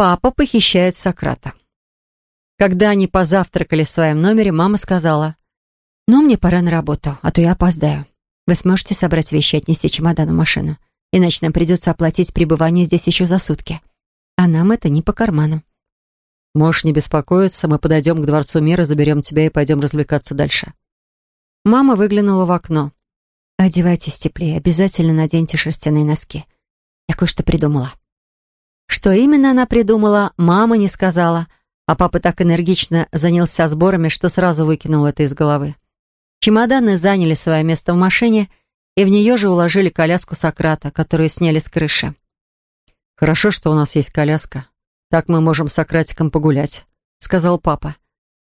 Папа похищает Сократа. Когда они позавтракали в своем номере, мама сказала, «Ну, мне пора на работу, а то я опоздаю. Вы сможете собрать вещи и отнести чемодан в машину, иначе нам придется оплатить пребывание здесь еще за сутки. А нам это не по карману». «Можешь не беспокоиться, мы подойдем к Дворцу мира, заберем тебя и пойдем развлекаться дальше». Мама выглянула в окно. «Одевайтесь теплее, обязательно наденьте шерстяные носки. Я кое-что придумала». Что именно она придумала, мама не сказала, а папа так энергично занялся сборами, что сразу выкинул это из головы. Чемоданы заняли свое место в машине, и в нее же уложили коляску Сократа, которую сняли с крыши. «Хорошо, что у нас есть коляска. Так мы можем с Сократиком погулять», — сказал папа.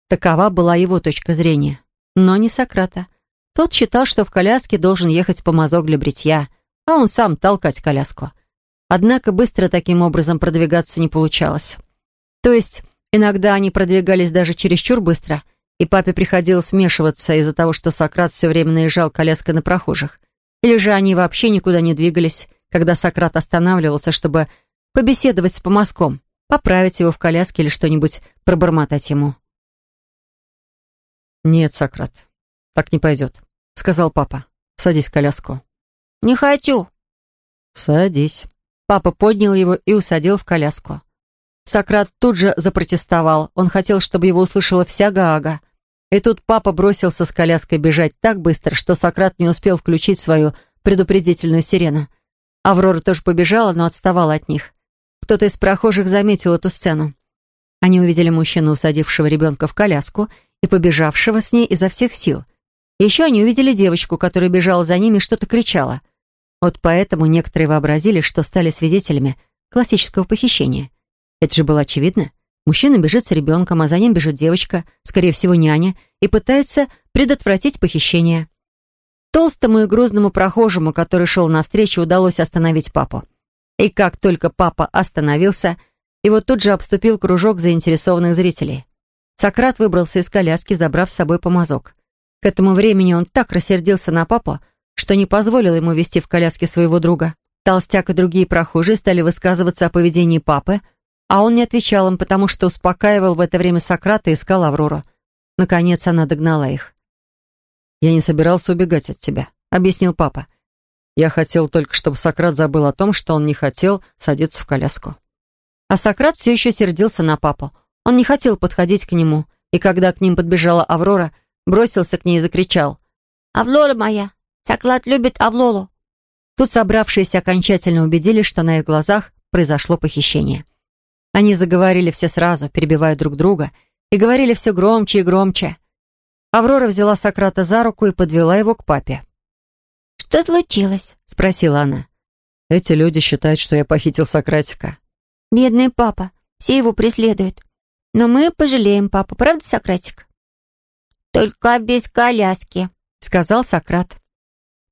Такова была его точка зрения. Но не Сократа. Тот считал, что в коляске должен ехать помазок для бритья, а он сам толкать коляску. Однако быстро таким образом продвигаться не получалось. То есть иногда они продвигались даже чересчур быстро, и папе приходилось вмешиваться из-за того, что Сократ все время наезжал коляской на прохожих. Или же они вообще никуда не двигались, когда Сократ останавливался, чтобы побеседовать с помазком, поправить его в коляске или что-нибудь пробормотать ему. «Нет, Сократ, так не пойдет», — сказал папа. «Садись в коляску». «Не хочу». «Садись». Папа поднял его и усадил в коляску. Сократ тут же запротестовал. Он хотел, чтобы его услышала вся Гаага. И тут папа бросился с коляской бежать так быстро, что Сократ не успел включить свою предупредительную сирену. Аврора тоже побежала, но отставала от них. Кто-то из прохожих заметил эту сцену. Они увидели мужчину, усадившего ребенка в коляску и побежавшего с ней изо всех сил. Еще они увидели девочку, которая бежала за ними и что-то кричала. Вот поэтому некоторые вообразили, что стали свидетелями классического похищения. Это же было очевидно. Мужчина бежит с ребенком, а за ним бежит девочка, скорее всего, няня, и пытается предотвратить похищение. Толстому и грузному прохожему, который шел навстречу, удалось остановить папу. И как только папа остановился, его тут же обступил кружок заинтересованных зрителей. Сократ выбрался из коляски, забрав с собой помазок. К этому времени он так рассердился на папу, что не позволил ему вести в коляске своего друга. Толстяк и другие прохожие стали высказываться о поведении папы, а он не отвечал им, потому что успокаивал в это время Сократа и искал Аврору. Наконец она догнала их. «Я не собирался убегать от тебя», — объяснил папа. «Я хотел только, чтобы Сократ забыл о том, что он не хотел садиться в коляску». А Сократ все еще сердился на папу. Он не хотел подходить к нему, и когда к ним подбежала Аврора, бросился к ней и закричал. «Аврора моя! Соклад любит Авлолу». Тут собравшиеся окончательно убедились, что на их глазах произошло похищение. Они заговорили все сразу, перебивая друг друга, и говорили все громче и громче. Аврора взяла Сократа за руку и подвела его к папе. «Что случилось?» — спросила она. «Эти люди считают, что я похитил Сократика». «Бедный папа, все его преследуют. Но мы пожалеем папу, правда, Сократик?» «Только без коляски», — сказал Сократ.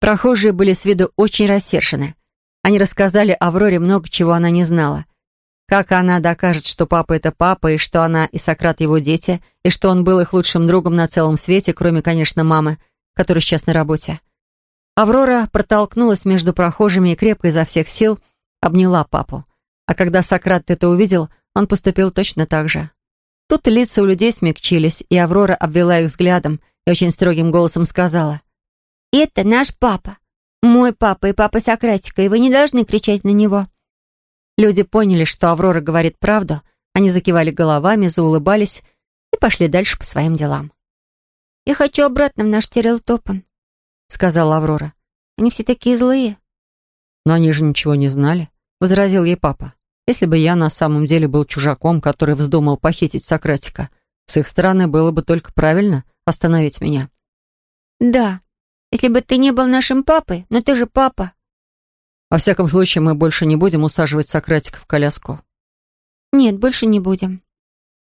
Прохожие были с виду очень рассержены. Они рассказали Авроре много чего она не знала. Как она докажет, что папа — это папа, и что она и Сократ его дети, и что он был их лучшим другом на целом свете, кроме, конечно, мамы, которая сейчас на работе. Аврора протолкнулась между прохожими и крепко изо всех сил обняла папу. А когда Сократ это увидел, он поступил точно так же. Тут лица у людей смягчились, и Аврора обвела их взглядом и очень строгим голосом сказала — «Это наш папа. Мой папа и папа Сократика, и вы не должны кричать на него». Люди поняли, что Аврора говорит правду. Они закивали головами, заулыбались и пошли дальше по своим делам. «Я хочу обратно в наш Терелтопан», — сказала Аврора. «Они все такие злые». «Но они же ничего не знали», — возразил ей папа. «Если бы я на самом деле был чужаком, который вздумал похитить Сократика, с их стороны было бы только правильно остановить меня». «Да, если бы ты не был нашим папой, но ты же папа». «Во всяком случае, мы больше не будем усаживать Сократика в коляску». «Нет, больше не будем».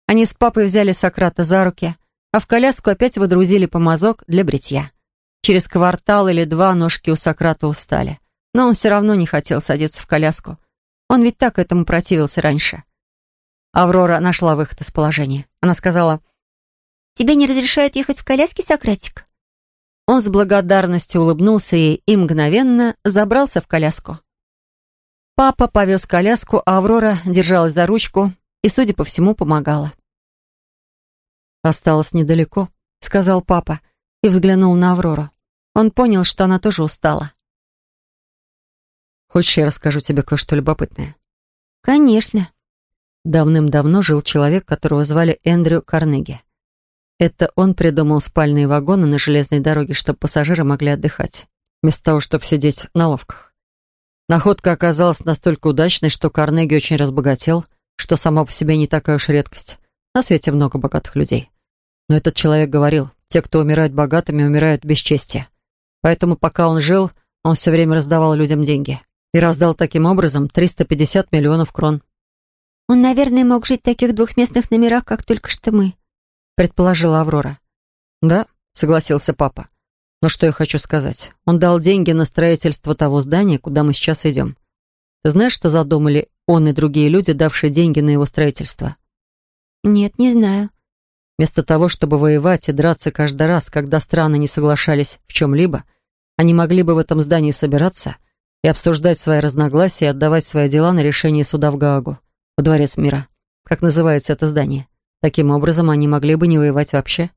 Они с папой взяли Сократа за руки, а в коляску опять водрузили помазок для бритья. Через квартал или два ножки у Сократа устали. Но он все равно не хотел садиться в коляску. Он ведь так этому противился раньше. Аврора нашла выход из положения. Она сказала, «Тебе не разрешают ехать в коляске, Сократик?» Он с благодарностью улыбнулся ей и мгновенно забрался в коляску. Папа повез коляску, а Аврора держалась за ручку, и, судя по всему, помогала. «Осталось недалеко», — сказал папа и взглянул на Аврору. Он понял, что она тоже устала. «Хочешь, я расскажу тебе кое-что любопытное?» «Конечно». Давным-давно жил человек, которого звали Эндрю Карнеги. Это он придумал спальные вагоны на железной дороге, чтобы пассажиры могли отдыхать, вместо того, чтобы сидеть на лавках. Находка оказалась настолько удачной, что Карнеги очень разбогател, что сама по себе не такая уж редкость. На свете много богатых людей. Но этот человек говорил, те, кто умирают богатыми, умирают без чести. Поэтому пока он жил, он все время раздавал людям деньги. И раздал таким образом 350 миллионов крон. «Он, наверное, мог жить в таких двухместных номерах, как только что мы», предположила Аврора. «Да», согласился папа. «Но что я хочу сказать? Он дал деньги на строительство того здания, куда мы сейчас идем. Ты знаешь, что задумали он и другие люди, давшие деньги на его строительство?» «Нет, не знаю», Вместо того, чтобы воевать и драться каждый раз, когда страны не соглашались в чем-либо, они могли бы в этом здании собираться и обсуждать свои разногласия и отдавать свои дела на решение суда в Гаагу, в Дворец мира, как называется это здание. Таким образом, они могли бы не воевать вообще.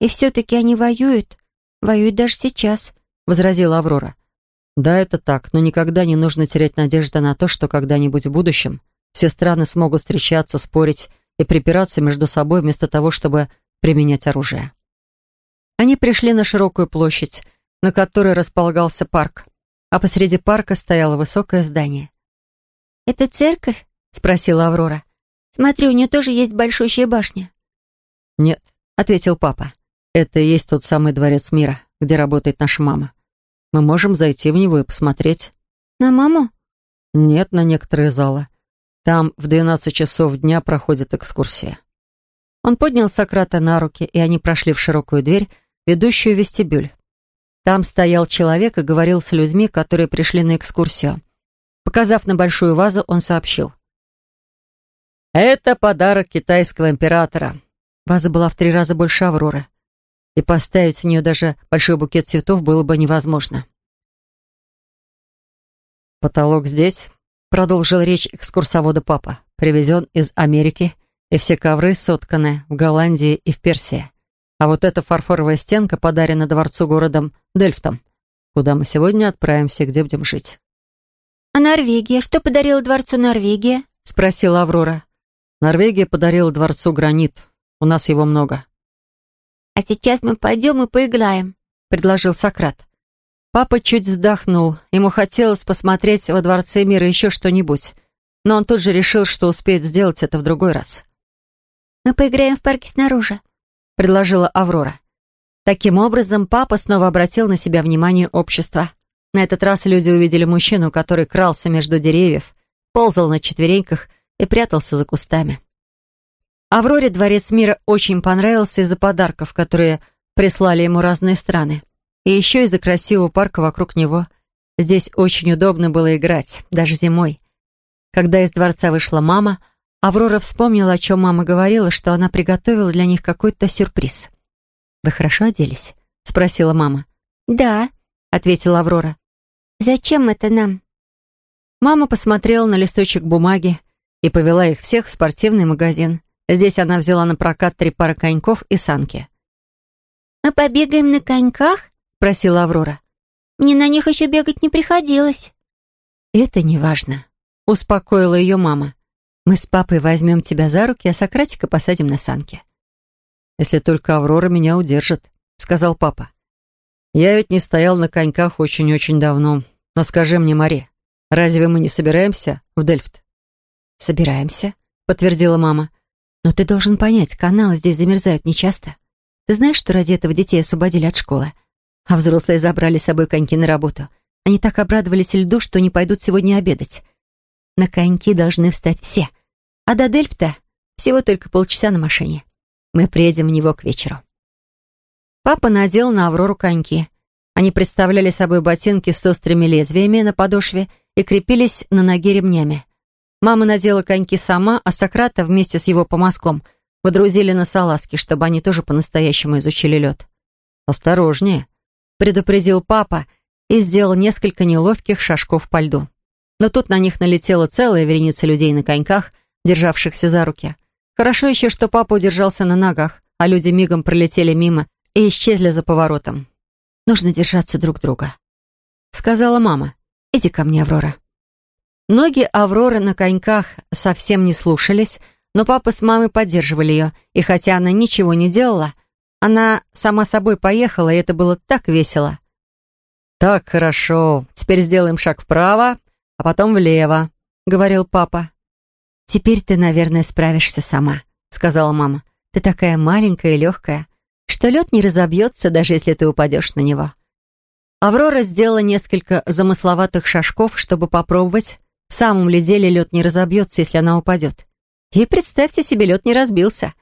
«И все-таки они воюют. Воюют даже сейчас», — возразила Аврора. «Да, это так, но никогда не нужно терять надежды на то, что когда-нибудь в будущем все страны смогут встречаться, спорить и припираться между собой вместо того, чтобы применять оружие. Они пришли на широкую площадь, на которой располагался парк, а посреди парка стояло высокое здание. «Это церковь?» — спросила Аврора. «Смотри, у нее тоже есть большущая башня». «Нет», — ответил папа. «Это и есть тот самый дворец мира, где работает наша мама. Мы можем зайти в него и посмотреть». «На маму?» «Нет, на некоторые залы. Там в 12 часов дня проходит экскурсия. Он поднял Сократа на руки, и они прошли в широкую дверь, ведущую в вестибюль. Там стоял человек и говорил с людьми, которые пришли на экскурсию. Показав на большую вазу, он сообщил. «Это подарок китайского императора». Ваза была в три раза больше Авроры, и поставить в нее даже большой букет цветов было бы невозможно. «Потолок здесь, Продолжил речь экскурсовода папа. Привезен из Америки, и все ковры сотканы в Голландии и в Персии. А вот эта фарфоровая стенка подарена дворцу городом Дельфтом, куда мы сегодня отправимся, где будем жить. «А Норвегия? Что подарила дворцу Норвегия?» — спросила Аврора. Норвегия подарила дворцу гранит. У нас его много. «А сейчас мы пойдем и поиграем», — предложил Сократ. Папа чуть вздохнул. Ему хотелось посмотреть во Дворце мира еще что-нибудь. Но он тут же решил, что успеет сделать это в другой раз. «Мы поиграем в парке снаружи», — предложила Аврора. Таким образом, папа снова обратил на себя внимание общества. На этот раз люди увидели мужчину, который крался между деревьев, ползал на четвереньках и прятался за кустами. Авроре Дворец мира очень понравился из-за подарков, которые прислали ему разные страны. И еще из-за красивого парка вокруг него. Здесь очень удобно было играть, даже зимой. Когда из дворца вышла мама, Аврора вспомнила, о чем мама говорила, что она приготовила для них какой-то сюрприз. «Вы хорошо оделись?» — спросила мама. «Да», — ответила Аврора. «Зачем это нам?» Мама посмотрела на листочек бумаги и повела их всех в спортивный магазин. Здесь она взяла на прокат три пары коньков и санки. «Мы побегаем на коньках?» спросила Аврора. «Мне на них еще бегать не приходилось». «Это не важно», — успокоила ее мама. «Мы с папой возьмем тебя за руки, а Сократика посадим на санки». «Если только Аврора меня удержит», — сказал папа. «Я ведь не стоял на коньках очень-очень давно. Но скажи мне, Мари, разве мы не собираемся в Дельфт?» «Собираемся», — подтвердила мама. «Но ты должен понять, каналы здесь замерзают нечасто. Ты знаешь, что ради этого детей освободили от школы?» А взрослые забрали с собой коньки на работу. Они так обрадовались льду, что не пойдут сегодня обедать. На коньки должны встать все. А до Дельфта всего только полчаса на машине. Мы приедем в него к вечеру. Папа надел на Аврору коньки. Они представляли собой ботинки с острыми лезвиями на подошве и крепились на ноге ремнями. Мама надела коньки сама, а Сократа вместе с его помазком водрузили на салазки, чтобы они тоже по-настоящему изучили лед. «Осторожнее», предупредил папа и сделал несколько неловких шажков по льду. Но тут на них налетела целая вереница людей на коньках, державшихся за руки. Хорошо еще, что папа удержался на ногах, а люди мигом пролетели мимо и исчезли за поворотом. «Нужно держаться друг друга», — сказала мама. «Иди ко мне, Аврора». Ноги Авроры на коньках совсем не слушались, но папа с мамой поддерживали ее, и хотя она ничего не делала, она сама собой поехала, и это было так весело. «Так, хорошо. Теперь сделаем шаг вправо, а потом влево», — говорил папа. «Теперь ты, наверное, справишься сама», — сказала мама. «Ты такая маленькая и легкая, что лед не разобьется, даже если ты упадешь на него». Аврора сделала несколько замысловатых шажков, чтобы попробовать, в самом ли деле лед не разобьется, если она упадет. И представьте себе, лед не разбился.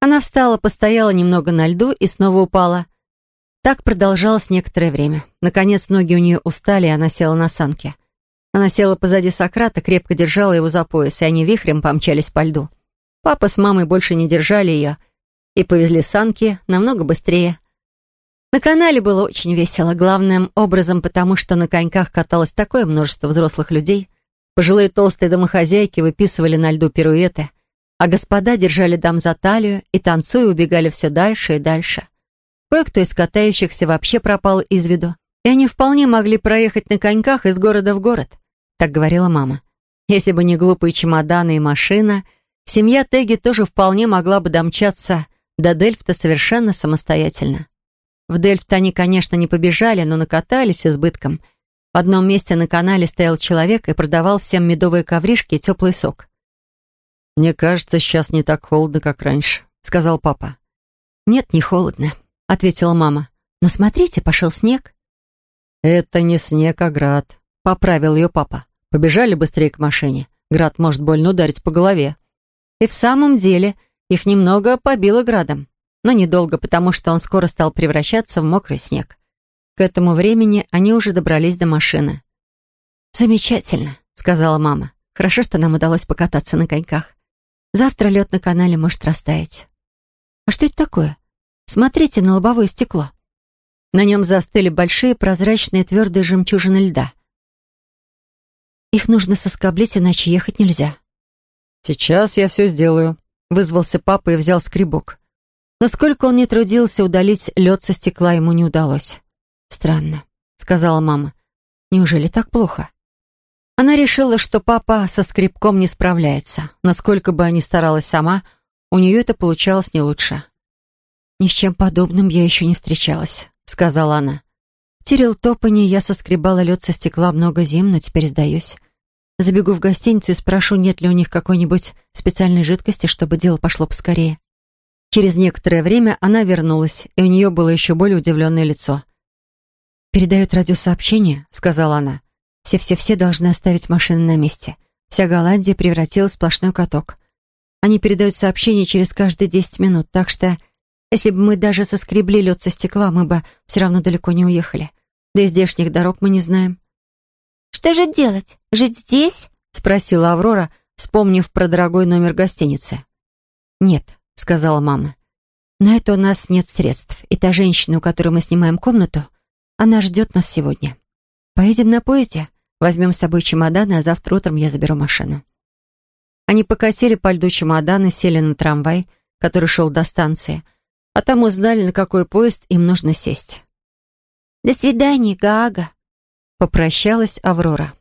Она встала, постояла немного на льду и снова упала. Так продолжалось некоторое время. Наконец ноги у нее устали, и она села на санки. Она села позади Сократа, крепко держала его за пояс, и они вихрем помчались по льду. Папа с мамой больше не держали ее и повезли санки намного быстрее. На канале было очень весело, главным образом потому, что на коньках каталось такое множество взрослых людей. Пожилые толстые домохозяйки выписывали на льду пируэты, а господа держали дам за талию и, танцуя, убегали все дальше и дальше. Кое-кто из катающихся вообще пропал из виду, и они вполне могли проехать на коньках из города в город так говорила мама. Если бы не глупые чемоданы и машина, семья Теги тоже вполне могла бы домчаться до Дельфта совершенно самостоятельно. В Дельфт они, конечно, не побежали, но накатались избытком. В одном месте на канале стоял человек и продавал всем медовые ковришки и теплый сок. «Мне кажется, сейчас не так холодно, как раньше», — сказал папа. «Нет, не холодно», — ответила мама. «Но смотрите, пошел снег». «Это не снег, а град», — поправил ее папа. Побежали быстрее к машине. Град может больно ударить по голове. И в самом деле их немного побило градом. Но недолго, потому что он скоро стал превращаться в мокрый снег. К этому времени они уже добрались до машины. «Замечательно», — сказала мама. «Хорошо, что нам удалось покататься на коньках. Завтра лед на канале может растаять». «А что это такое? Смотрите на лобовое стекло». На нем застыли большие прозрачные твердые жемчужины льда. Их нужно соскоблить, иначе ехать нельзя. «Сейчас я все сделаю», — вызвался папа и взял скребок. Но сколько он не трудился, удалить лед со стекла ему не удалось. «Странно», — сказала мама. «Неужели так плохо?» Она решила, что папа со скребком не справляется. Насколько бы она старалась сама, у нее это получалось не лучше. «Ни с чем подобным я еще не встречалась», — сказала она. В Тирилтопане я соскребала лед со стекла много зим, но теперь сдаюсь. Забегу в гостиницу и спрошу, нет ли у них какой-нибудь специальной жидкости, чтобы дело пошло поскорее. Через некоторое время она вернулась, и у нее было еще более удивленное лицо. «Передают радиосообщение», — сказала она. «Все-все-все должны оставить машины на месте. Вся Голландия превратилась в сплошной каток. Они передают сообщение через каждые десять минут, так что если бы мы даже соскребли лед со стекла, мы бы все равно далеко не уехали. Да и здешних дорог мы не знаем. «Что же делать? Жить здесь?» — спросила Аврора, вспомнив про дорогой номер гостиницы. «Нет», — сказала мама. «На это у нас нет средств, и та женщина, у которой мы снимаем комнату, она ждет нас сегодня. Поедем на поезде, возьмем с собой чемоданы, а завтра утром я заберу машину». Они покосили по льду чемоданы, сели на трамвай, который шел до станции — а там узнали, на какой поезд им нужно сесть. «До свидания, Гаага», — попрощалась Аврора.